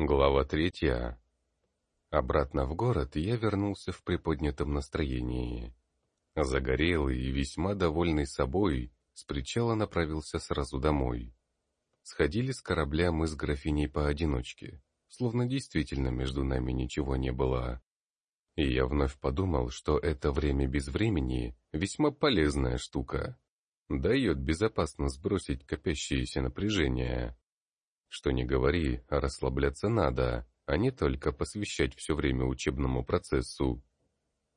Глава третья. Обратно в город я вернулся в приподнятом настроении. Загорелый и весьма довольный собой, с причала направился сразу домой. Сходили с корабля мы с графиней поодиночке, словно действительно между нами ничего не было. И я вновь подумал, что это время без времени весьма полезная штука. Дает безопасно сбросить копящееся напряжение. Что не говори, расслабляться надо, а не только посвящать все время учебному процессу.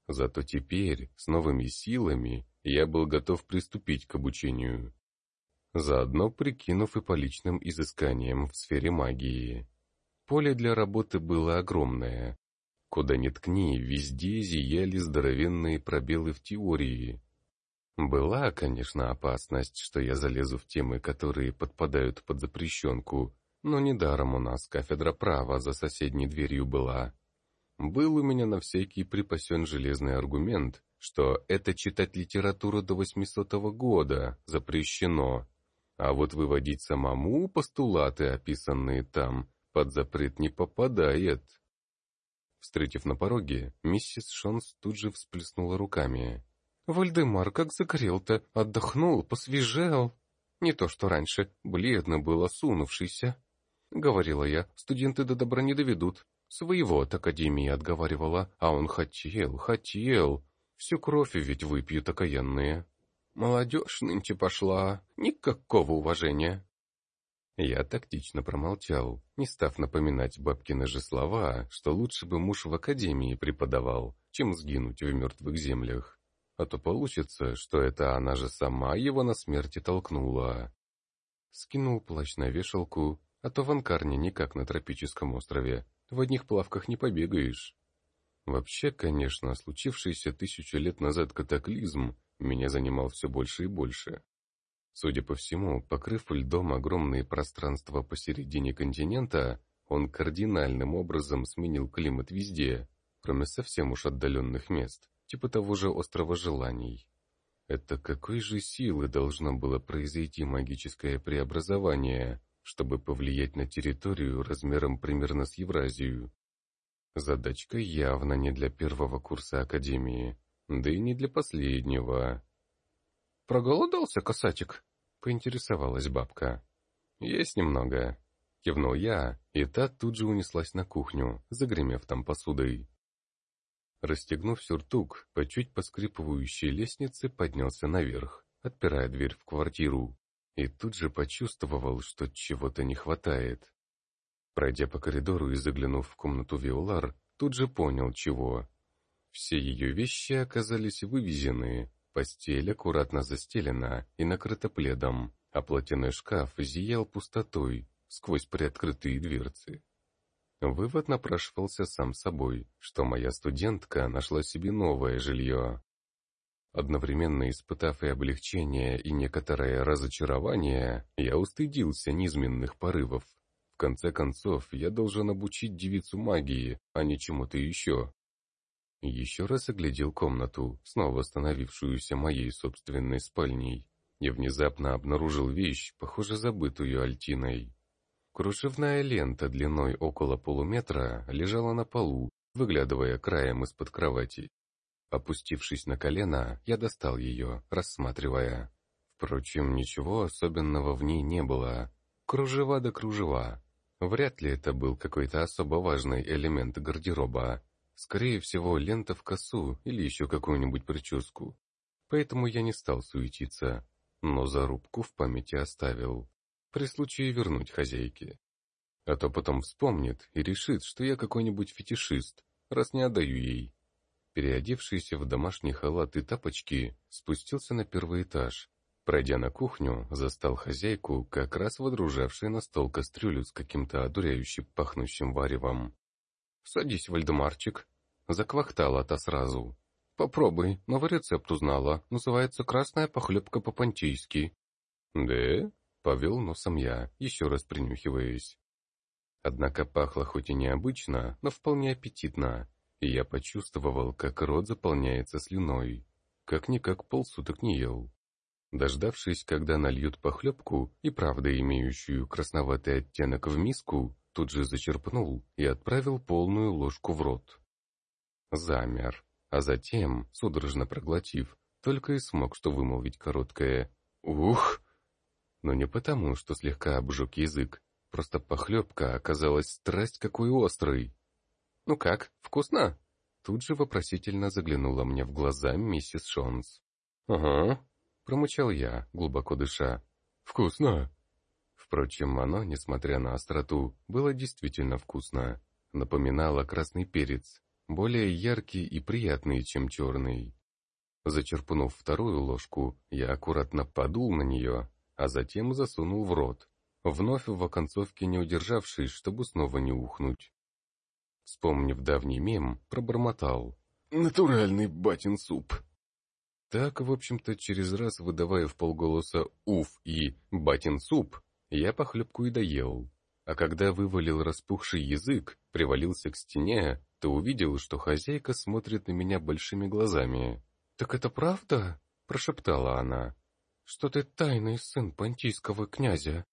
Зато теперь, с новыми силами, я был готов приступить к обучению. Заодно прикинув и по личным изысканиям в сфере магии. Поле для работы было огромное. Куда ни ткни, везде зияли здоровенные пробелы в теории. Была, конечно, опасность, что я залезу в темы, которые подпадают под запрещенку, но недаром у нас кафедра права за соседней дверью была. Был у меня на всякий припасен железный аргумент, что это читать литературу до 800 года запрещено, а вот выводить самому постулаты, описанные там, под запрет не попадает. Встретив на пороге, миссис Шонс тут же всплеснула руками. «Вальдемар как загорел-то, отдохнул, посвежел. Не то что раньше, бледно был осунувшийся. — говорила я, — студенты до добра не доведут. Своего от академии отговаривала, а он хотел, хотел. Всю кровь ведь выпьют окаянные. Молодежь нынче пошла, никакого уважения. Я тактично промолчал, не став напоминать бабкины же слова, что лучше бы муж в академии преподавал, чем сгинуть в мертвых землях. А то получится, что это она же сама его на смерти толкнула. Скинул плащ на вешалку, а то в Анкарне не как на тропическом острове, в одних плавках не побегаешь. Вообще, конечно, случившийся тысячу лет назад катаклизм меня занимал все больше и больше. Судя по всему, покрыв льдом огромные пространства посередине континента, он кардинальным образом сменил климат везде, кроме совсем уж отдаленных мест, типа того же острова Желаний. Это какой же силы должно было произойти магическое преобразование, чтобы повлиять на территорию размером примерно с Евразию. Задачка явно не для первого курса Академии, да и не для последнего. «Проголодался, касатик?» — поинтересовалась бабка. «Есть немного», — кивнул я, и та тут же унеслась на кухню, загремев там посудой. Расстегнув сюртук, по чуть поскрипывающей лестнице поднялся наверх, отпирая дверь в квартиру и тут же почувствовал, что чего-то не хватает. Пройдя по коридору и заглянув в комнату Виолар, тут же понял, чего. Все ее вещи оказались вывезены, постель аккуратно застелена и накрыта пледом, а платяной шкаф зиял пустотой сквозь приоткрытые дверцы. Вывод напрашивался сам собой, что моя студентка нашла себе новое жилье. Одновременно испытав и облегчение, и некоторое разочарование, я устыдился низменных порывов. В конце концов, я должен обучить девицу магии, а не чему-то еще. Еще раз оглядел комнату, снова становившуюся моей собственной спальней, и внезапно обнаружил вещь, похоже забытую Альтиной. Кружевная лента длиной около полуметра лежала на полу, выглядывая краем из-под кровати. Опустившись на колено, я достал ее, рассматривая. Впрочем, ничего особенного в ней не было. Кружева да кружева. Вряд ли это был какой-то особо важный элемент гардероба. Скорее всего, лента в косу или еще какую-нибудь прическу. Поэтому я не стал суетиться, но зарубку в памяти оставил. При случае вернуть хозяйке. А то потом вспомнит и решит, что я какой-нибудь фетишист, раз не отдаю ей переодевшийся в домашний халат и тапочки, спустился на первый этаж. Пройдя на кухню, застал хозяйку, как раз водружавшей на стол кастрюлю с каким-то одуряющим пахнущим варевом. «Садись, Вальдемарчик», — заквахтала та сразу. «Попробуй, новый рецепт узнала, называется красная похлебка по-понтийски». «Да?» — повел носом я, еще раз принюхиваясь. Однако пахло хоть и необычно, но вполне аппетитно, и я почувствовал, как рот заполняется слюной. Как-никак полсуток не ел. Дождавшись, когда нальют похлебку, и правда имеющую красноватый оттенок в миску, тут же зачерпнул и отправил полную ложку в рот. Замер, а затем, судорожно проглотив, только и смог что вымолвить короткое «Ух!». Но не потому, что слегка обжег язык, просто похлебка оказалась страсть какой острой. «Ну как, вкусно?» Тут же вопросительно заглянула мне в глаза миссис Шонс. «Ага», — промычал я, глубоко дыша. «Вкусно!» Впрочем, оно, несмотря на остроту, было действительно вкусно. Напоминало красный перец, более яркий и приятный, чем черный. Зачерпнув вторую ложку, я аккуратно подул на нее, а затем засунул в рот, вновь в оконцовке не удержавшись, чтобы снова не ухнуть. Вспомнив давний мем, пробормотал. «Натуральный батин суп!» Так, в общем-то, через раз выдавая в полголоса «уф» и «батин суп», я похлебку и доел. А когда вывалил распухший язык, привалился к стене, то увидел, что хозяйка смотрит на меня большими глазами. «Так это правда?» — прошептала она. «Что ты тайный сын понтийского князя?»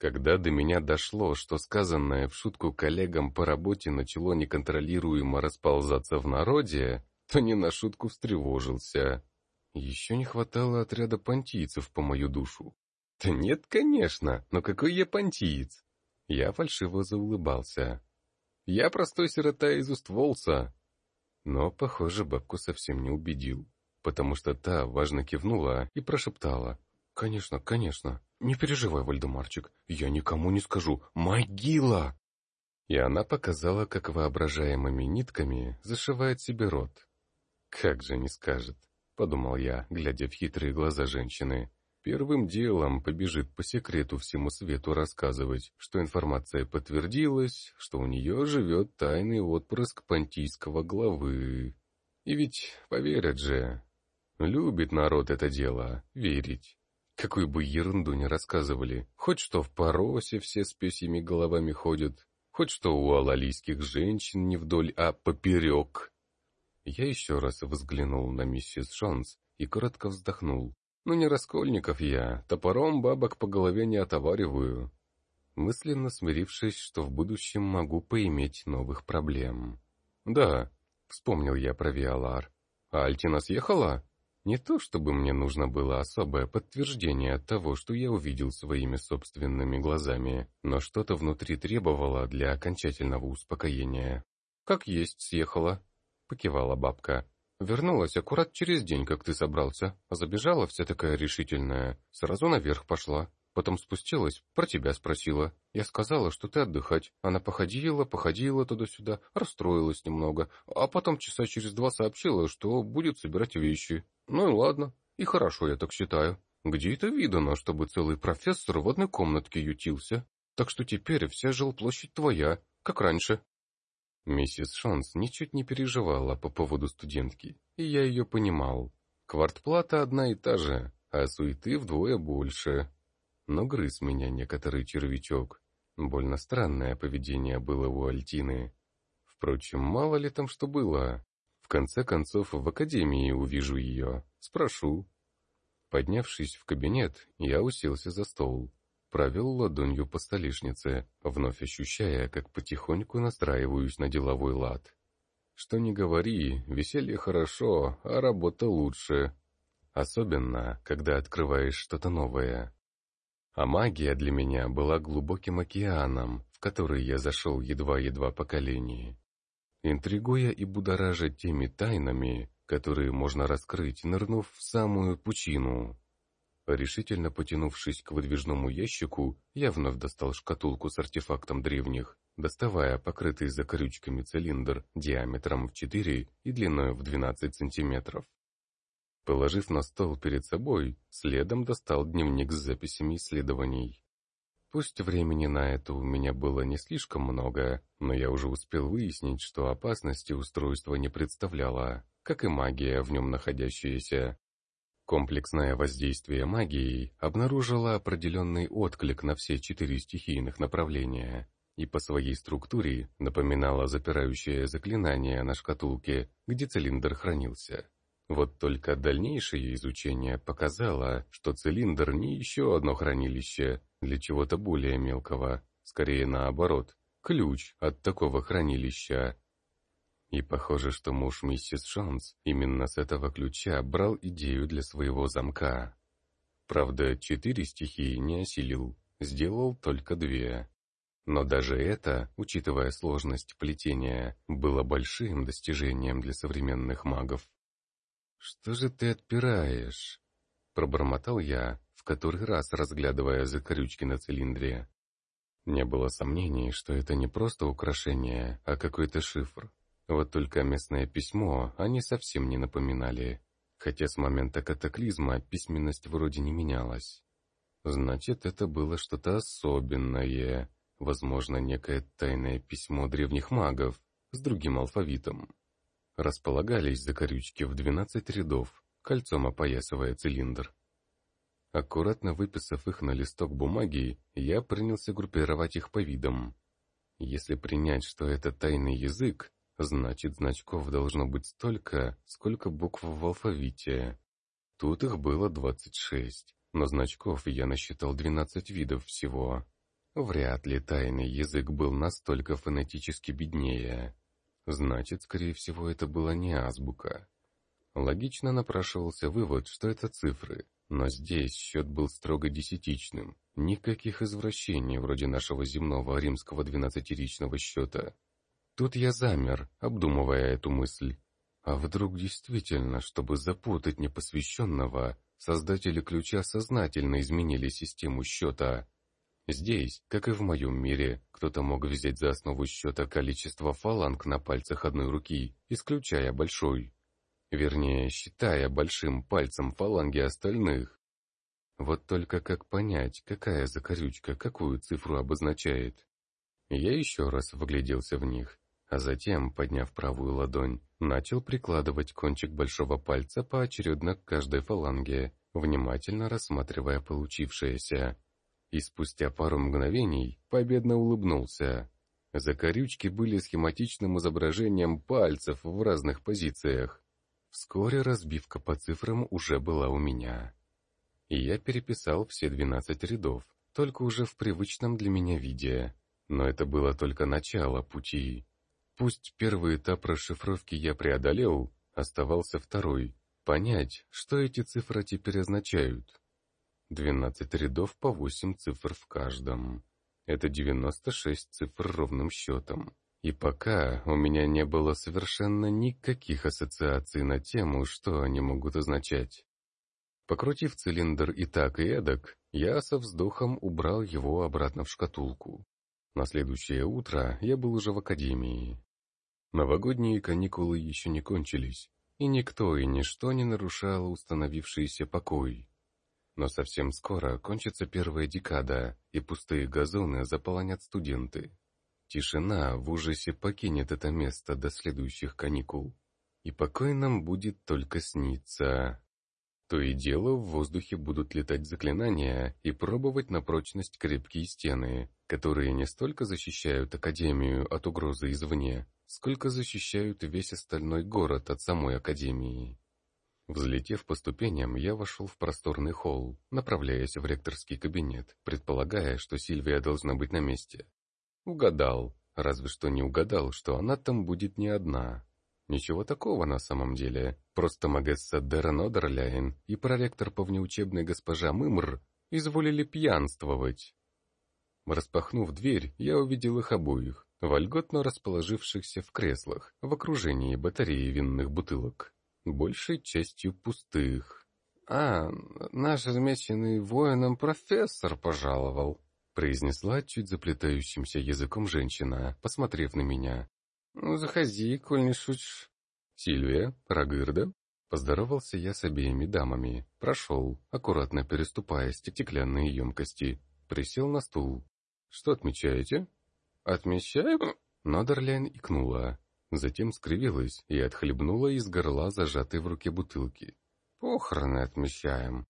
Когда до меня дошло, что сказанное в шутку коллегам по работе начало неконтролируемо расползаться в народе, то не на шутку встревожился. Еще не хватало отряда понтийцев по мою душу. Да нет, конечно, но какой я понтиец? Я фальшиво заулыбался. Я простой сирота из уст Волса. Но, похоже, бабку совсем не убедил потому что та важно кивнула и прошептала. «Конечно, конечно. Не переживай, Вальдемарчик, я никому не скажу. Могила!» И она показала, как воображаемыми нитками зашивает себе рот. «Как же не скажет», — подумал я, глядя в хитрые глаза женщины. Первым делом побежит по секрету всему свету рассказывать, что информация подтвердилась, что у нее живет тайный отпрыск понтийского главы. И ведь поверят же, Любит народ это дело, верить. Какую бы ерунду ни рассказывали, хоть что в поросе все с пёсьими головами ходят, хоть что у алалийских женщин не вдоль, а поперек. Я еще раз взглянул на миссис Шонс и коротко вздохнул. Ну не раскольников я, топором бабок по голове не отовариваю. Мысленно смирившись, что в будущем могу поиметь новых проблем. Да, вспомнил я про Виалар. А Альтина съехала? Не то чтобы мне нужно было особое подтверждение того, что я увидел своими собственными глазами, но что-то внутри требовало для окончательного успокоения. «Как есть съехала», — покивала бабка. «Вернулась аккурат через день, как ты собрался, забежала вся такая решительная, сразу наверх пошла». Потом спустилась, про тебя спросила. Я сказала, что ты отдыхать. Она походила, походила туда-сюда, расстроилась немного, а потом часа через два сообщила, что будет собирать вещи. Ну и ладно, и хорошо, я так считаю. Где это видано, чтобы целый профессор в одной комнатке ютился? Так что теперь вся жилплощадь твоя, как раньше. Миссис Шанс ничуть не переживала по поводу студентки, и я ее понимал. Квартплата одна и та же, а суеты вдвое больше. Но грыз меня некоторый червячок. Больно странное поведение было у Альтины. Впрочем, мало ли там что было конце концов, в академии увижу ее. Спрошу. Поднявшись в кабинет, я уселся за стол. Провел ладонью по столешнице, вновь ощущая, как потихоньку настраиваюсь на деловой лад. Что ни говори, веселье хорошо, а работа лучше. Особенно, когда открываешь что-то новое. А магия для меня была глубоким океаном, в который я зашел едва-едва по колени интригуя и будоража теми тайнами, которые можно раскрыть, нырнув в самую пучину. Решительно потянувшись к выдвижному ящику, я вновь достал шкатулку с артефактом древних, доставая покрытый закорючками цилиндр диаметром в 4 и длиной в 12 сантиметров. Положив на стол перед собой, следом достал дневник с записями исследований. Пусть времени на это у меня было не слишком много, но я уже успел выяснить, что опасности устройство не представляло, как и магия в нем находящаяся. Комплексное воздействие магии обнаружило определенный отклик на все четыре стихийных направления и по своей структуре напоминало запирающее заклинание на шкатулке, где цилиндр хранился. Вот только дальнейшее изучение показало, что цилиндр не еще одно хранилище для чего-то более мелкого, скорее наоборот, ключ от такого хранилища. И похоже, что муж миссис Шонс именно с этого ключа брал идею для своего замка. Правда, четыре стихии не осилил, сделал только две. Но даже это, учитывая сложность плетения, было большим достижением для современных магов. «Что же ты отпираешь?» — пробормотал я, в который раз разглядывая закорючки на цилиндре. Не было сомнений, что это не просто украшение, а какой-то шифр. Вот только местное письмо они совсем не напоминали, хотя с момента катаклизма письменность вроде не менялась. Значит, это было что-то особенное, возможно, некое тайное письмо древних магов с другим алфавитом. Располагались закорючки в 12 рядов, кольцом опоясывая цилиндр. Аккуратно выписав их на листок бумаги, я принялся группировать их по видам. Если принять, что это тайный язык, значит значков должно быть столько, сколько букв в алфавите. Тут их было 26, но значков я насчитал 12 видов всего. Вряд ли тайный язык был настолько фонетически беднее. Значит, скорее всего, это была не азбука. Логично напрашивался вывод, что это цифры, но здесь счет был строго десятичным, никаких извращений вроде нашего земного римского двенадцатиричного счета. Тут я замер, обдумывая эту мысль. А вдруг действительно, чтобы запутать непосвященного, создатели ключа сознательно изменили систему счета? Здесь, как и в моем мире, кто-то мог взять за основу счета количество фаланг на пальцах одной руки, исключая большой. Вернее, считая большим пальцем фаланги остальных. Вот только как понять, какая закорючка какую цифру обозначает? Я еще раз вгляделся в них, а затем, подняв правую ладонь, начал прикладывать кончик большого пальца поочередно к каждой фаланге, внимательно рассматривая получившееся. И спустя пару мгновений победно улыбнулся. Закорючки были схематичным изображением пальцев в разных позициях. Вскоре разбивка по цифрам уже была у меня. И я переписал все 12 рядов, только уже в привычном для меня виде. Но это было только начало пути. Пусть первый этап расшифровки я преодолел, оставался второй — понять, что эти цифры теперь означают. 12 рядов по 8 цифр в каждом. Это 96 цифр ровным счетом. И пока у меня не было совершенно никаких ассоциаций на тему, что они могут означать. Покрутив цилиндр и так, и эдак, я со вздохом убрал его обратно в шкатулку. На следующее утро я был уже в академии. Новогодние каникулы еще не кончились, и никто и ничто не нарушало установившийся покой. Но совсем скоро кончится первая декада, и пустые газоны заполонят студенты. Тишина в ужасе покинет это место до следующих каникул. И покой нам будет только сниться. То и дело в воздухе будут летать заклинания и пробовать на прочность крепкие стены, которые не столько защищают Академию от угрозы извне, сколько защищают весь остальной город от самой Академии. Взлетев по ступеням, я вошел в просторный холл, направляясь в ректорский кабинет, предполагая, что Сильвия должна быть на месте. Угадал, разве что не угадал, что она там будет не одна. Ничего такого на самом деле, просто Магесса Дерен Одерляйн и проректор по внеучебной госпожа Мымр изволили пьянствовать. Распахнув дверь, я увидел их обоих, вольготно расположившихся в креслах, в окружении батареи винных бутылок, большей частью пустых. «А, наш замеченный воином профессор пожаловал», произнесла чуть заплетающимся языком женщина, посмотрев на меня. «Ну, заходи, коль не шутишь». «Сильвия, Рагырда?» Поздоровался я с обеими дамами, прошел, аккуратно переступая стеклянные емкости, присел на стул. «Что отмечаете?» «Отмечаем?» Нодерляйн икнула, затем скривилась и отхлебнула из горла зажатой в руке бутылки. «Похороны отмечаем».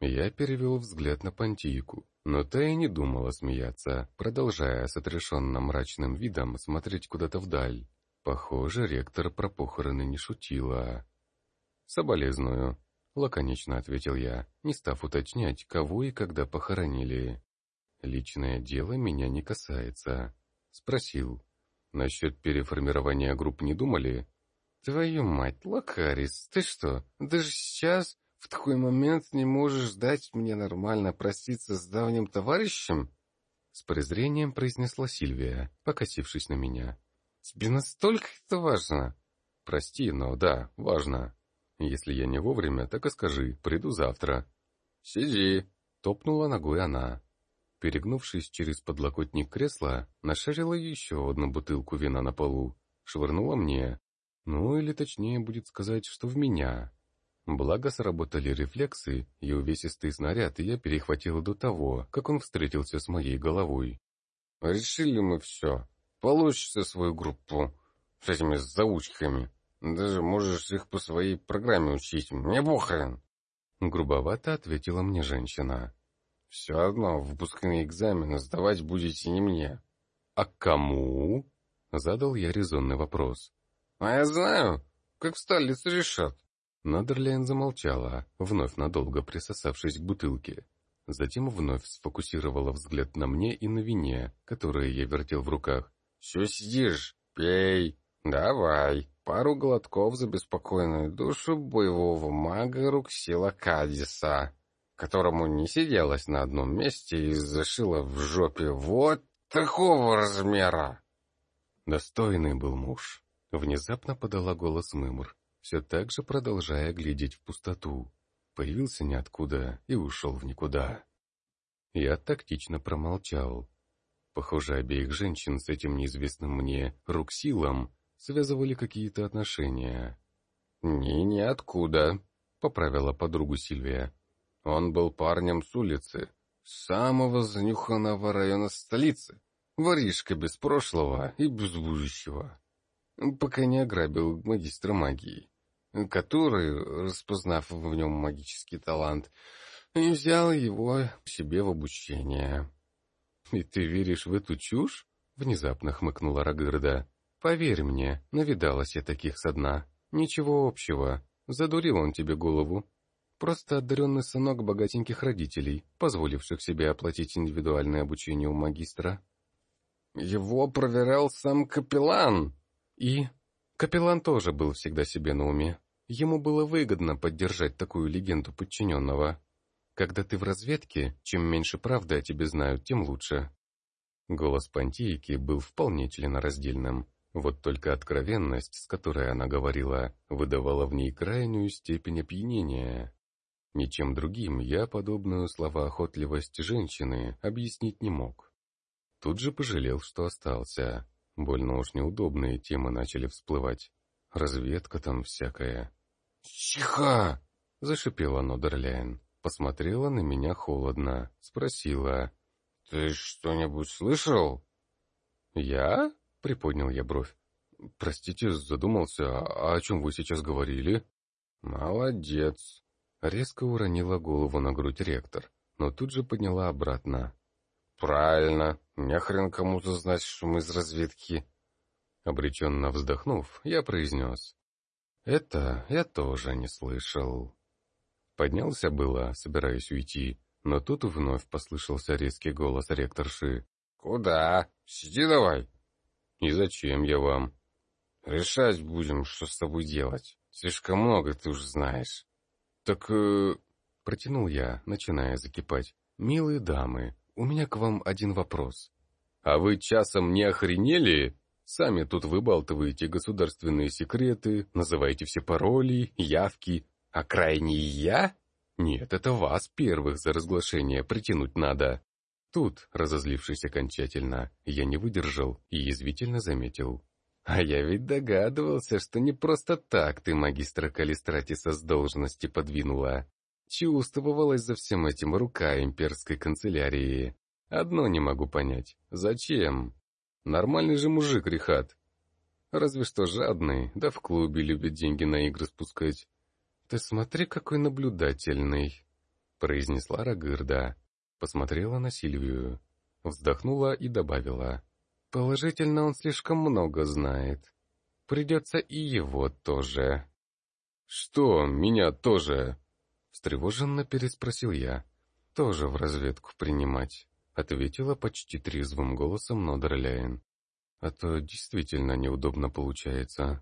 Я перевел взгляд на Пантийку, но та и не думала смеяться, продолжая с отрешенным мрачным видом смотреть куда-то вдаль. Похоже, ректор про похороны не шутила. «Соболезную», — лаконично ответил я, не став уточнять, кого и когда похоронили. «Личное дело меня не касается. Спросил. Насчет переформирования групп не думали? Твою мать, Локарис, ты что, даже сейчас, в такой момент, не можешь дать мне нормально проститься с давним товарищем? С презрением произнесла Сильвия, покосившись на меня. Тебе настолько это важно? Прости, но да, важно. Если я не вовремя, так и скажи, приду завтра. Сиди, топнула ногой она. Перегнувшись через подлокотник кресла, нашарила еще одну бутылку вина на полу, швырнула мне. Ну, или точнее будет сказать, что в меня. Благо сработали рефлексы, и увесистый снаряд я перехватила до того, как он встретился с моей головой. «Решили мы все. Получится свою группу с этими заучками. Даже можешь их по своей программе учить. Мне похрен!» Грубовато ответила мне женщина. «Все одно выпускные экзамены сдавать будете не мне». «А кому?» Задал я резонный вопрос. «А я знаю, как в столице решат». Надерлейн замолчала, вновь надолго присосавшись к бутылке. Затем вновь сфокусировала взгляд на мне и на вине, которое я вертел в руках. «Все сидишь? Пей. Давай. Пару глотков за беспокойную душу боевого мага Руксила Кадиса, которому не сиделось на одном месте и зашила в жопе вот такого размера». Достойный был муж. Внезапно подала голос Мымр все так же продолжая глядеть в пустоту. Появился ниоткуда и ушел в никуда. Я тактично промолчал. Похоже, обеих женщин с этим неизвестным мне Руксилом связывали какие-то отношения. «Не ниоткуда», — поправила подругу Сильвия. «Он был парнем с улицы, самого занюханного района столицы, воришка без прошлого и без будущего, пока не ограбил магистра магии который, распознав в нем магический талант, взял его себе в обучение. «И ты веришь в эту чушь?» — внезапно хмыкнула Рагырда. «Поверь мне, навидалась я таких со дна. Ничего общего. Задурил он тебе голову. Просто одаренный сынок богатеньких родителей, позволивших себе оплатить индивидуальное обучение у магистра». «Его проверял сам капеллан!» «И?» Капеллан тоже был всегда себе на уме. Ему было выгодно поддержать такую легенду подчиненного. Когда ты в разведке, чем меньше правды о тебе знают, тем лучше. Голос Пантийки был вполне членораздельным. Вот только откровенность, с которой она говорила, выдавала в ней крайнюю степень опьянения. Ничем другим я подобную словоохотливость женщины объяснить не мог. Тут же пожалел, что остался. Больно уж неудобные темы начали всплывать. Разведка там всякая. «Тихо!» — зашипела Нодерляйн. Посмотрела на меня холодно, спросила. «Ты что-нибудь слышал?» «Я?» — приподнял я бровь. «Простите, задумался, а о чем вы сейчас говорили?» «Молодец!» Резко уронила голову на грудь ректор, но тут же подняла обратно. «Правильно, не хрен кому-то знать, что мы из разведки. Обреченно вздохнув, я произнес. «Это я тоже не слышал». Поднялся было, собираясь уйти, но тут вновь послышался резкий голос ректорши. «Куда? Сиди давай!» «И зачем я вам?» «Решать будем, что с тобой делать. Слишком много ты уже знаешь». «Так...» э... — протянул я, начиная закипать. «Милые дамы, у меня к вам один вопрос. А вы часом не охренели?» Сами тут выбалтываете государственные секреты, называете все пароли, явки, а крайне я? Нет, это вас первых за разглашение притянуть надо. Тут, разозлившись окончательно, я не выдержал и язвительно заметил. А я ведь догадывался, что не просто так ты магистра Калистратиса с должности подвинула. Чувствовалась за всем этим рука имперской канцелярии. Одно не могу понять. Зачем? Нормальный же мужик, Рихат. Разве что жадный, да в клубе любит деньги на игры спускать. Ты смотри, какой наблюдательный, произнесла Рагырда. Посмотрела на Сильвию, вздохнула и добавила. Положительно он слишком много знает. Придется и его тоже. Что, меня тоже? Встревоженно переспросил я. Тоже в разведку принимать. — ответила почти трезвым голосом Нодерляйн. а то действительно неудобно получается.